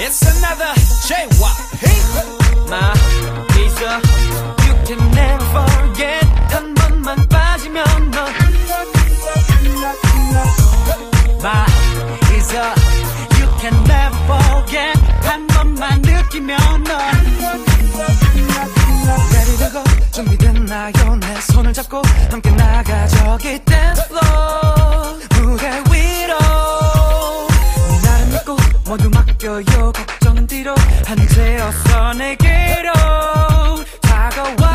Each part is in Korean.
It's another J-Wop hit My visa You can never forget 한 번만 빠지면 넌 My visa You can never forget 한 번만 느끼면 넌 Ready to go 준비됐나요 내 손을 잡고 함께 나가 저기 dance floor 모두 맡겨요. 걱정은 뒤로 한채 어서 내게로 다가와요 나와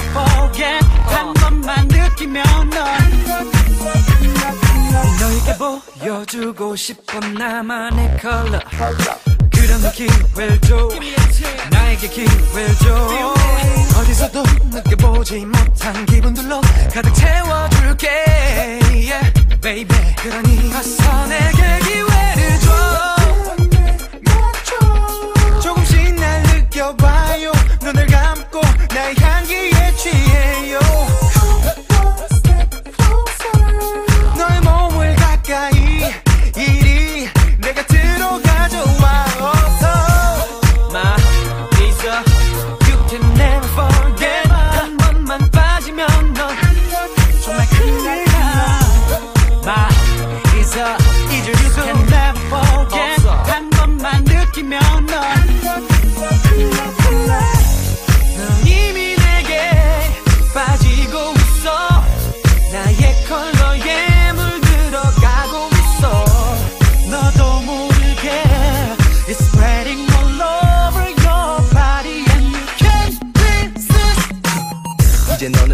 forget 한 번만 느끼면 넌 너에게 보여주고 싶어 나만의 컬러. 그런 기회를 줘. 나에게 기회를 줘. 어디서도 느껴보지 못한 기분들로 가득 채워줄게. Yeah, baby. 그러니 어서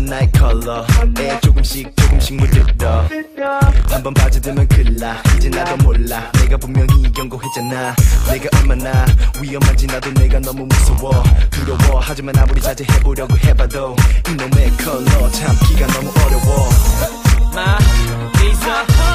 나의 컬러 에 조금씩 조금씩 물들어. 한번 빠져들면 큰일나. 이제 나도 몰라. 내가 분명히 경고했잖아. 내가 얼마나 위험한지 나도 내가 너무 무서워. 두려워. 하지만 아무리 자제해보려고 해봐도 이놈의 컬러 참기가 너무 어려워. My visa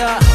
up